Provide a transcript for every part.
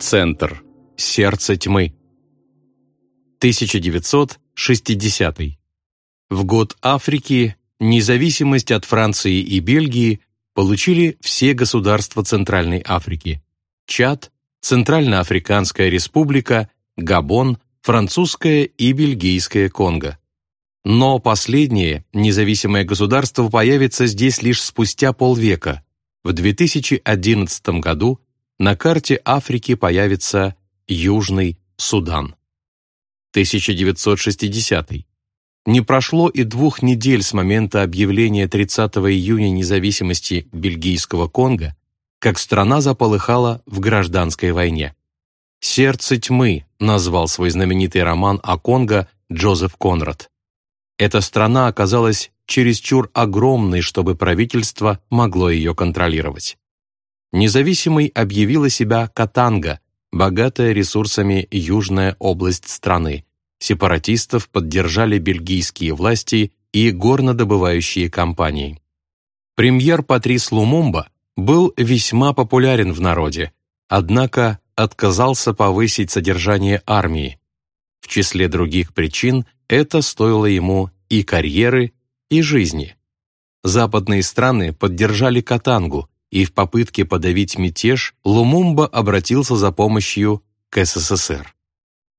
Центр. Сердце тьмы. 1960. В год Африки независимость от Франции и Бельгии получили все государства Центральной Африки. Чад, Центральноафриканская республика, Габон, Французское и Бельгийское Конго. Но последнее независимое государство появится здесь лишь спустя полвека. В 2011 году на карте Африки появится Южный Судан. 1960. Не прошло и двух недель с момента объявления 30 июня независимости бельгийского Конго, как страна заполыхала в гражданской войне. «Сердце тьмы» назвал свой знаменитый роман о Конго Джозеф Конрад. Эта страна оказалась чересчур огромной, чтобы правительство могло ее контролировать. Независимой объявила себя Катанга, богатая ресурсами южная область страны. Сепаратистов поддержали бельгийские власти и горнодобывающие компании. Премьер Патрис Лумумба был весьма популярен в народе, однако отказался повысить содержание армии. В числе других причин это стоило ему и карьеры, и жизни. Западные страны поддержали Катангу, и в попытке подавить мятеж Лумумба обратился за помощью к СССР.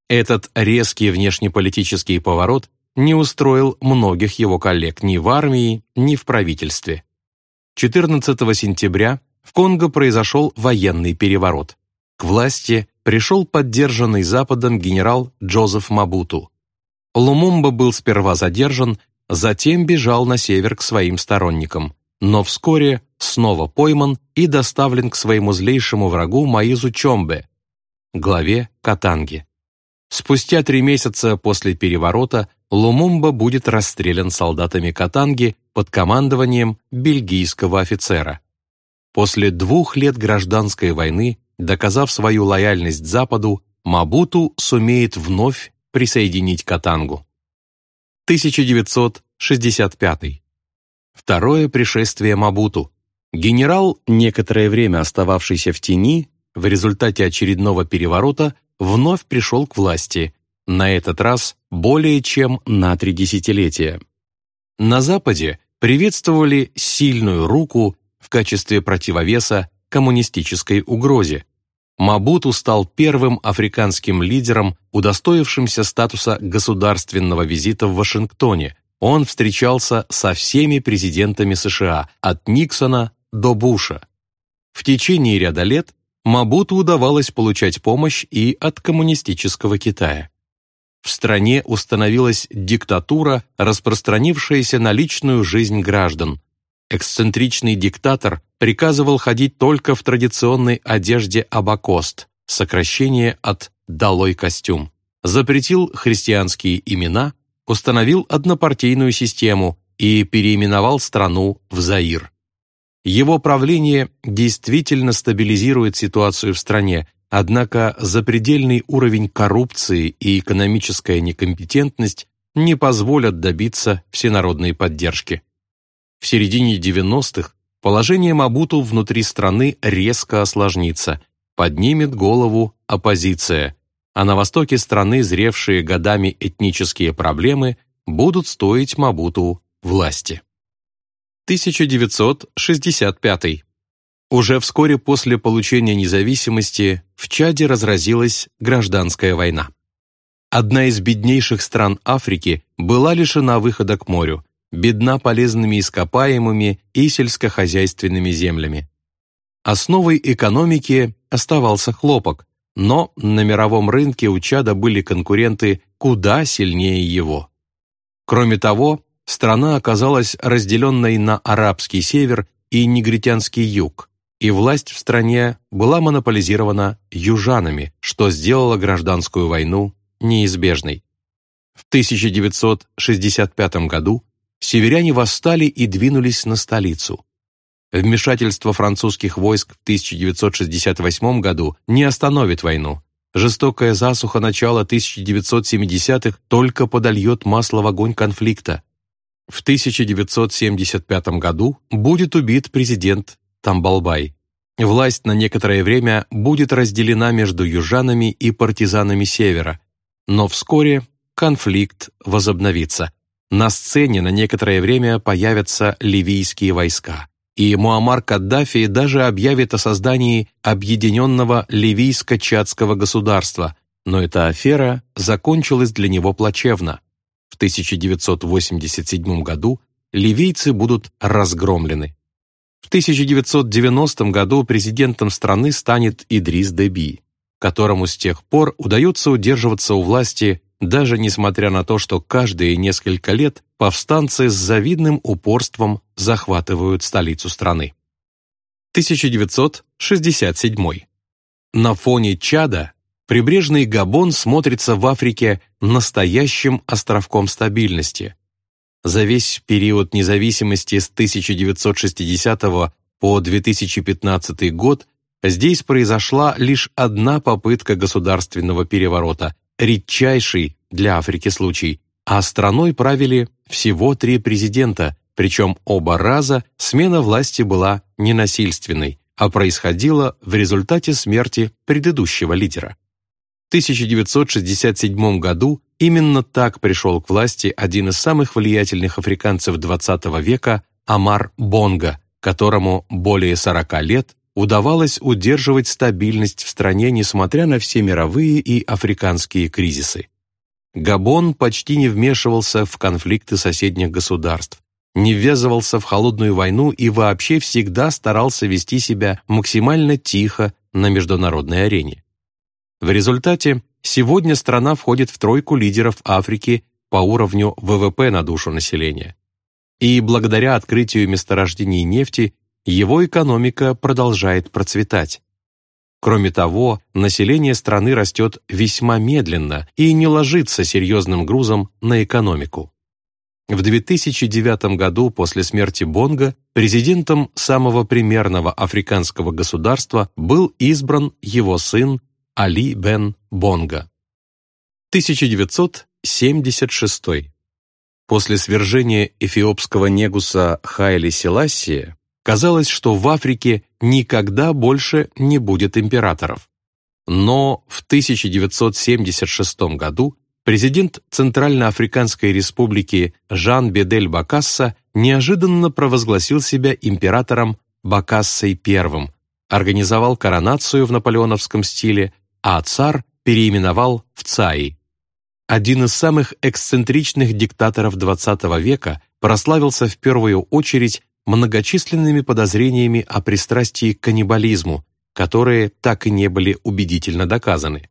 Этот резкий внешнеполитический поворот не устроил многих его коллег ни в армии, ни в правительстве. 14 сентября в Конго произошел военный переворот. К власти пришел поддержанный Западом генерал Джозеф Мабуту. Лумумба был сперва задержан, затем бежал на север к своим сторонникам, но вскоре снова пойман и доставлен к своему злейшему врагу Маизу Чомбе, главе Катанги. Спустя три месяца после переворота Лумумба будет расстрелян солдатами Катанги под командованием бельгийского офицера. После двух лет гражданской войны, доказав свою лояльность Западу, Мабуту сумеет вновь присоединить Катангу. 1965. Второе пришествие Мабуту. Генерал, некоторое время остававшийся в тени, в результате очередного переворота вновь пришел к власти, на этот раз более чем на три десятилетия. На Западе приветствовали сильную руку в качестве противовеса коммунистической угрозе. Мабуту стал первым африканским лидером, удостоившимся статуса государственного визита в Вашингтоне. Он встречался со всеми президентами США, от Никсона до Буша. В течение ряда лет Мабуту удавалось получать помощь и от коммунистического Китая. В стране установилась диктатура, распространившаяся на личную жизнь граждан. Эксцентричный диктатор приказывал ходить только в традиционной одежде абакост, сокращение от «долой костюм», запретил христианские имена, установил однопартийную систему и переименовал страну в Заир. Его правление действительно стабилизирует ситуацию в стране, однако запредельный уровень коррупции и экономическая некомпетентность не позволят добиться всенародной поддержки. В середине 90-х положение Мабуту внутри страны резко осложнится, поднимет голову оппозиция, а на востоке страны зревшие годами этнические проблемы будут стоить Мабуту власти. 1965. Уже вскоре после получения независимости в Чаде разразилась гражданская война. Одна из беднейших стран Африки была лишена выхода к морю, бедна полезными ископаемыми и сельскохозяйственными землями. Основой экономики оставался хлопок, но на мировом рынке у Чада были конкуренты куда сильнее его. Кроме того, страна оказалась разделенной на арабский север и негритянский юг, и власть в стране была монополизирована южанами, что сделало гражданскую войну неизбежной. В 1965 году северяне восстали и двинулись на столицу. Вмешательство французских войск в 1968 году не остановит войну. Жестокая засуха начала 1970-х только подольет масло в огонь конфликта. В 1975 году будет убит президент Тамбалбай. власть на некоторое время будет разделена между южанами и партизанами Севера, но вскоре конфликт возобновится. На сцене на некоторое время появятся ливийские войска, и Муаммар Каддафи даже объявит о создании объединенного ливийско-чадского государства, но эта афера закончилась для него плачевно. В 1987 году ливийцы будут разгромлены. В 1990 году президентом страны станет Идрис Деби, которому с тех пор удается удерживаться у власти, даже несмотря на то, что каждые несколько лет повстанцы с завидным упорством захватывают столицу страны. 1967. На фоне Чада прибрежный Габон смотрится в Африке настоящим островком стабильности – за весь период независимости с 1960 по 2015 год здесь произошла лишь одна попытка государственного переворота, редчайший для Африки случай, а страной правили всего три президента, причем оба раза смена власти была ненасильственной, а происходила в результате смерти предыдущего лидера. 1967 году именно так пришел к власти один из самых влиятельных африканцев XX века Амар Бонга, которому более 40 лет удавалось удерживать стабильность в стране, несмотря на все мировые и африканские кризисы. Габон почти не вмешивался в конфликты соседних государств, не ввязывался в холодную войну и вообще всегда старался вести себя максимально тихо на международной арене. В результате сегодня страна входит в тройку лидеров Африки по уровню ВВП на душу населения. И благодаря открытию месторождений нефти его экономика продолжает процветать. Кроме того, население страны растет весьма медленно и не ложится серьезным грузом на экономику. В 2009 году после смерти Бонга президентом самого примерного африканского государства был избран его сын Али бен Бонга. 1976. После свержения эфиопского негуса Хайли Селассия казалось, что в Африке никогда больше не будет императоров. Но в 1976 году президент Центральноафриканской республики Жан Бедель Бакасса неожиданно провозгласил себя императором Бакассой I, организовал коронацию в наполеоновском стиле а цар переименовал в Цаи. Один из самых эксцентричных диктаторов XX века прославился в первую очередь многочисленными подозрениями о пристрастии к каннибализму, которые так и не были убедительно доказаны.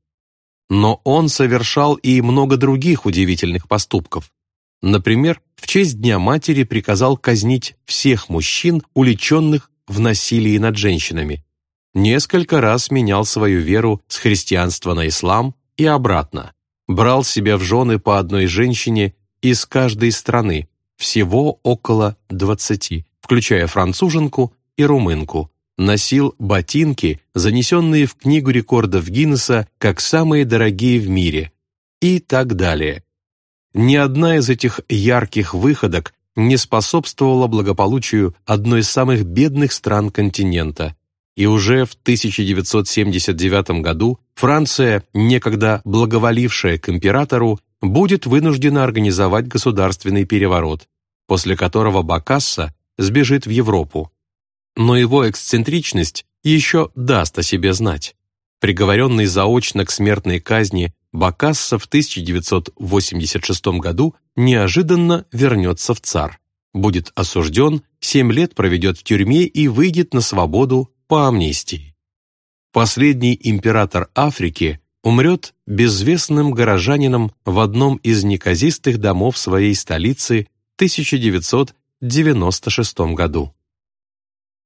Но он совершал и много других удивительных поступков. Например, в честь Дня Матери приказал казнить всех мужчин, уличенных в насилии над женщинами, несколько раз менял свою веру с христианства на ислам и обратно, брал себя в жены по одной женщине из каждой страны, всего около 20, включая француженку и румынку, носил ботинки, занесенные в Книгу рекордов Гиннесса как самые дорогие в мире, и так далее. Ни одна из этих ярких выходок не способствовала благополучию одной из самых бедных стран континента, и уже в 1979 году Франция, некогда благоволившая к императору, будет вынуждена организовать государственный переворот, после которого Бакасса сбежит в Европу. Но его эксцентричность еще даст о себе знать. Приговоренный заочно к смертной казни, Бакасса в 1986 году неожиданно вернется в ЦАР, будет осужден, 7 лет проведет в тюрьме и выйдет на свободу по амнистии. Последний император Африки умрет безвестным горожанином в одном из неказистых домов своей столицы в 1996 году.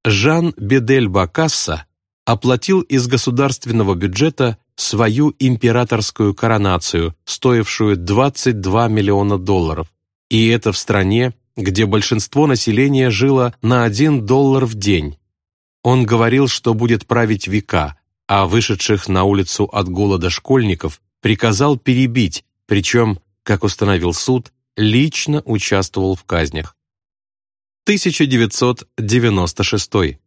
Жан Бедель Бакасса оплатил из государственного бюджета свою императорскую коронацию, стоившую 22 миллиона долларов, и это в стране, где большинство населения жило на 1 доллар в день, он говорил, что будет править века, а вышедших на улицу от голода школьников приказал перебить, причем, как установил суд, лично участвовал в казнях. 1996.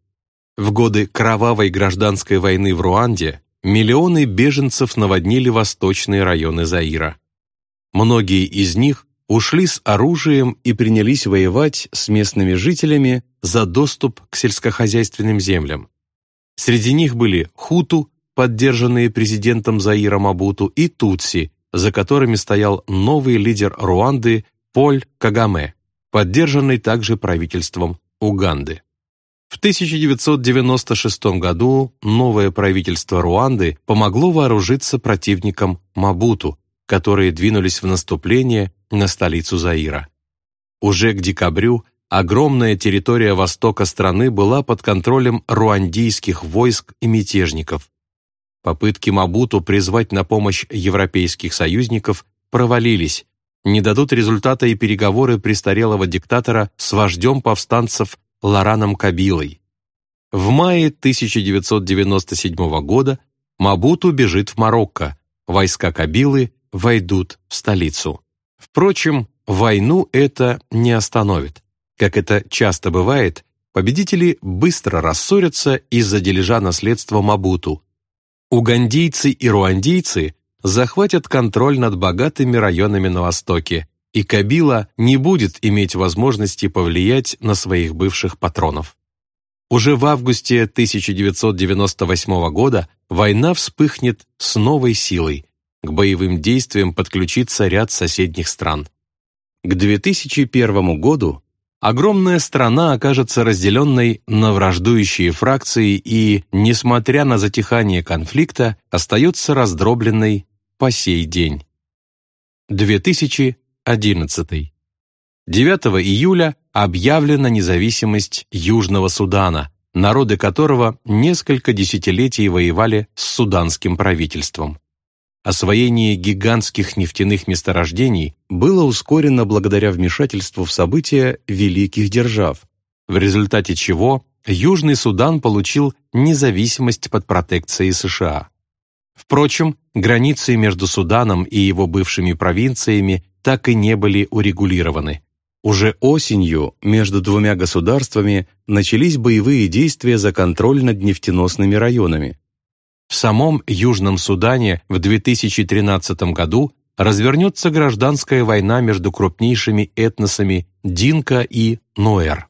В годы кровавой гражданской войны в Руанде миллионы беженцев наводнили восточные районы Заира. Многие из них ушли с оружием и принялись воевать с местными жителями за доступ к сельскохозяйственным землям. Среди них были хуту, поддержанные президентом Заира Мабуту, и тутси, за которыми стоял новый лидер Руанды Поль Кагаме, поддержанный также правительством Уганды. В 1996 году новое правительство Руанды помогло вооружиться противникам Мабуту, которые двинулись в наступление на столицу Заира. Уже к декабрю огромная территория востока страны была под контролем руандийских войск и мятежников. Попытки Мабуту призвать на помощь европейских союзников провалились, не дадут результата и переговоры престарелого диктатора с вождем повстанцев Лораном Кабилой. В мае 1997 года Мабуту бежит в Марокко, войска Кабилы войдут в столицу. Впрочем, войну это не остановит. Как это часто бывает, победители быстро рассорятся из-за дележа наследства Мабуту. Угандийцы и руандийцы захватят контроль над богатыми районами на Востоке, и Кабила не будет иметь возможности повлиять на своих бывших патронов. Уже в августе 1998 года война вспыхнет с новой силой, к боевым действиям подключится ряд соседних стран. К 2001 году огромная страна окажется разделенной на враждующие фракции и, несмотря на затихание конфликта, остается раздробленной по сей день. 2000 11. 9 июля объявлена независимость Южного Судана, народы которого несколько десятилетий воевали с суданским правительством. Освоение гигантских нефтяных месторождений было ускорено благодаря вмешательству в события великих держав, в результате чего Южный Судан получил независимость под протекцией США. Впрочем, границы между Суданом и его бывшими провинциями так и не были урегулированы. Уже осенью между двумя государствами начались боевые действия за контроль над нефтеносными районами. В самом Южном Судане в 2013 году развернется гражданская война между крупнейшими этносами Динка и Ноэр.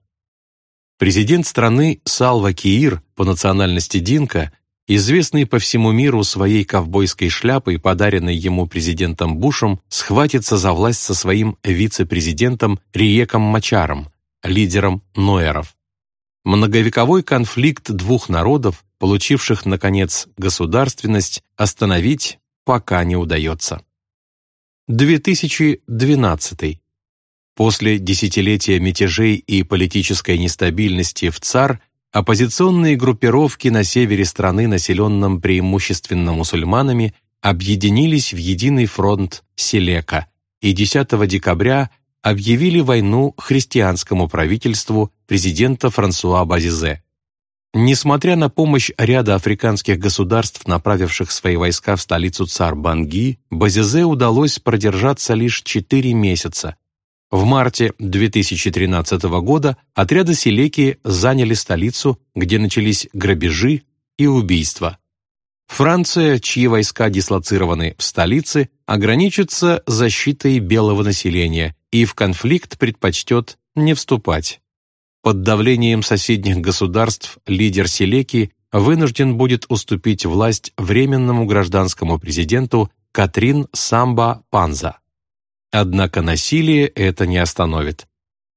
Президент страны Салва Киир по национальности Динка известный по всему миру своей ковбойской шляпой, подаренной ему президентом Бушем, схватится за власть со своим вице-президентом Риеком Мачаром, лидером Ноэров. Многовековой конфликт двух народов, получивших, наконец, государственность, остановить пока не удается. 2012. После десятилетия мятежей и политической нестабильности в ЦАР оппозиционные группировки на севере страны, населенном преимущественно мусульманами, объединились в единый фронт Селека и 10 декабря объявили войну христианскому правительству президента Франсуа Базизе. Несмотря на помощь ряда африканских государств, направивших свои войска в столицу Цар-Банги, Базизе удалось продержаться лишь 4 месяца, в марте 2013 года отряды Селеки заняли столицу, где начались грабежи и убийства. Франция, чьи войска дислоцированы в столице, ограничится защитой белого населения и в конфликт предпочтет не вступать. Под давлением соседних государств лидер Селеки вынужден будет уступить власть временному гражданскому президенту Катрин Самба Панза. Однако насилие это не остановит.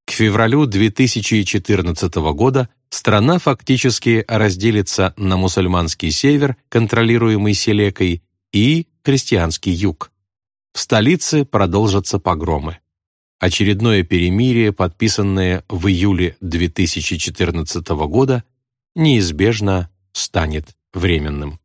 К февралю 2014 года страна фактически разделится на мусульманский север, контролируемый Селекой, и христианский юг. В столице продолжатся погромы. Очередное перемирие, подписанное в июле 2014 года, неизбежно станет временным.